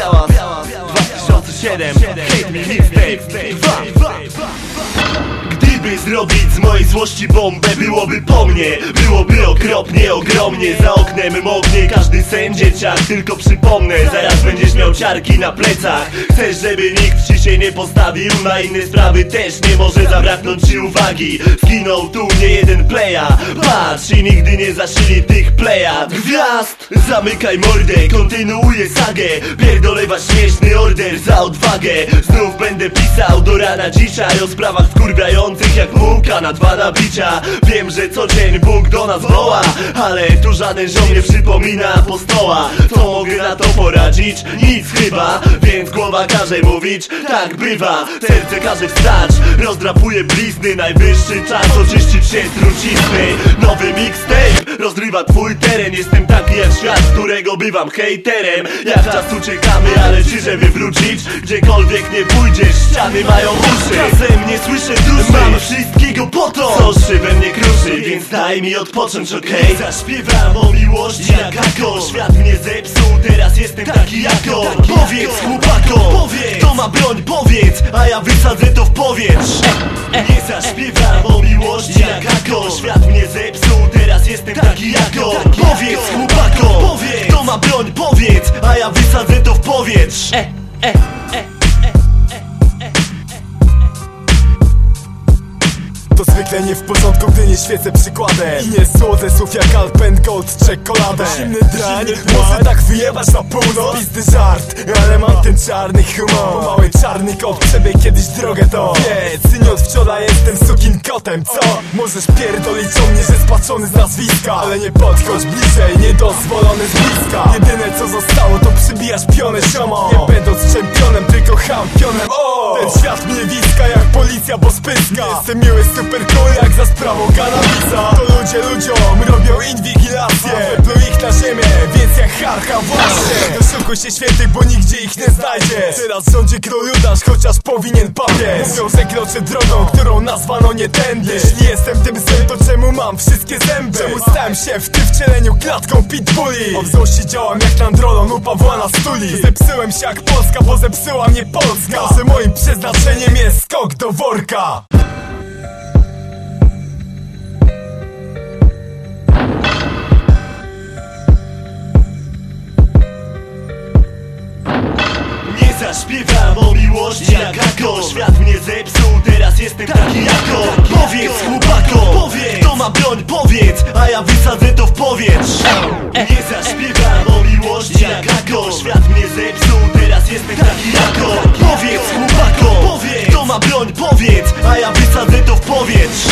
Białas. 2007 Hate me mixtape Gdy Gdyby zrobić z mojej złości bombę Byłoby po mnie, byłoby okropnie, ogromnie. Za oknem mognie każdy sen dzieciak Tylko przypomnę, zaraz będziesz miał ciarki na plecach. Chcesz, żeby nikt ci się nie postawił Na inne sprawy? Też nie może zabraknąć ci uwagi. Zginął tu nie jeden playa Patrz i nigdy nie zaszyli tych plejad Gwiazd! Zamykaj mordę, kontynuuję sagę. Pierdolewa śmieszny order za odwagę. Znów będę pisał do rana dzisiaj O sprawach wkurwiających jak mułka na dwa nabicia. Wiem, że co dzień Bóg do nas woła Ale tu żaden ziom nie przypomina apostoła. Co mogę na to poradzić? Nic chyba. Więc głowa każe mówić, tak bywa. Serce każe wstać, rozdrapuje blizny. Najwyższy czas oczyścić się z trucizny. Nowy mixtape rozrywa twój teren. Jestem taki jak świat, którego bywam hejterem. Jak czas uciekamy, ale ci żeby wrócić. Gdziekolwiek nie pójdziesz, ściany mają uszy. Czasem nie słyszę duszy, wszystkiego po to. Co we mnie kruszy, więc daj mi odpocząć, okej? Zaśpiewam o miłości jak Ako. Świat mnie zepsuł, teraz jestem taki jako Powiedz chłopako, powiedz Kto ma broń, powiedz, a ja wysadzę to w powietrz. Nie zaśpiewam o miłości jak Ako. Świat mnie zepsuł, teraz jestem taki jako Powiedz chłopako, powiedz Kto ma broń, powiedz, a ja wysadzę to w powietrz To zwykle nie w porządku, gdy nie świecę przykładem. I nie słodzę słów jak Alpen Gold z czekoladę Zimny drań, może tak wyjebać na północ? Pizdy żart, ale mam ten czarny humor. Mały czarny kot przebiegł kiedyś drogę to Wiedz, nie od wczoraj jestem sukin kotem, co? Możesz pierdolić o mnie, że spaczony z nazwiska. Ale nie podchodź bliżej, niedozwolony z bliska. Jedyne co zostało to przybijasz pionę ziomo policja, bo spyska. Jestem miły, super cool jak za sprawą kanabisa To ludzie ludziom robią inwigilację. Wypluł ich na ziemię, harcha właśnie. Doszukuj się świętych, bo nigdzie ich nie znajdziesz Teraz rządzi król Judasz, chociaż powinien papież Mówią, że kroczę drogą, którą nazwano nie tędy. Jeśli jestem tym złym, to czemu mam wszystkie zęby? Czemu stałem się w tym wcieleniu klatką pitbulli? O wzroście działam jak Nandrolon u Pawła na stuli. Zepsyłem się jak Polska, bo zepsyła mnie Polska. Że moim przeznaczeniem jest skok do worka Nie zaśpiewam o miłości jak Ako Świat mnie zepsuł, teraz jestem taki jako Powiedz chłopako, powiedz. Kto ma broń, powiedz, a ja wysadzę to w powietrz. Nie zaśpiewam o miłości jak Ako Świat mnie zepsuł, teraz jestem taki jako Powiedz chłopako, powiedz. Kto ma broń, powiedz, a ja wysadzę to w powietrz